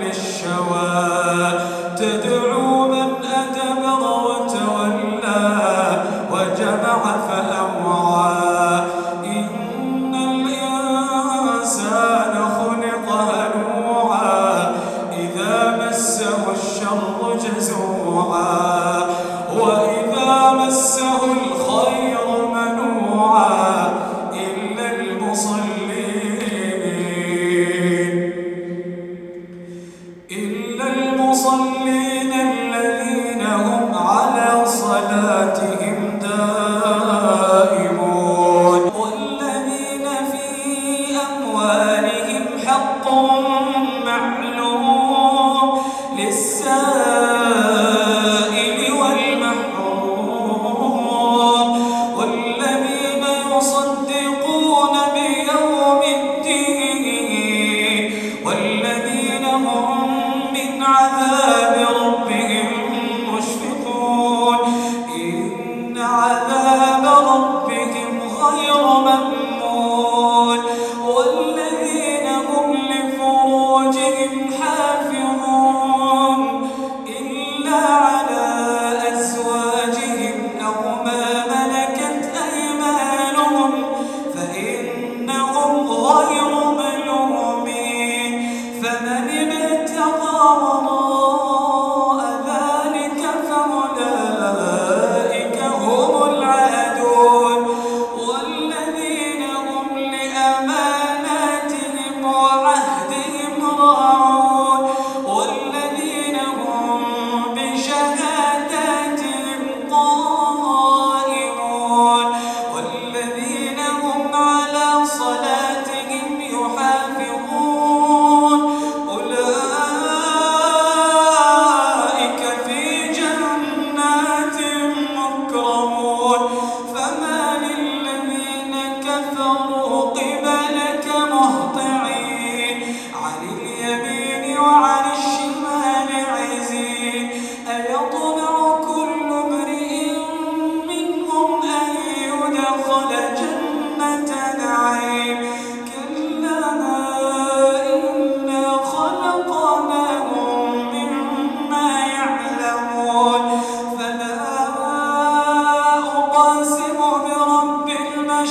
للشوى تدعو غير مأمون.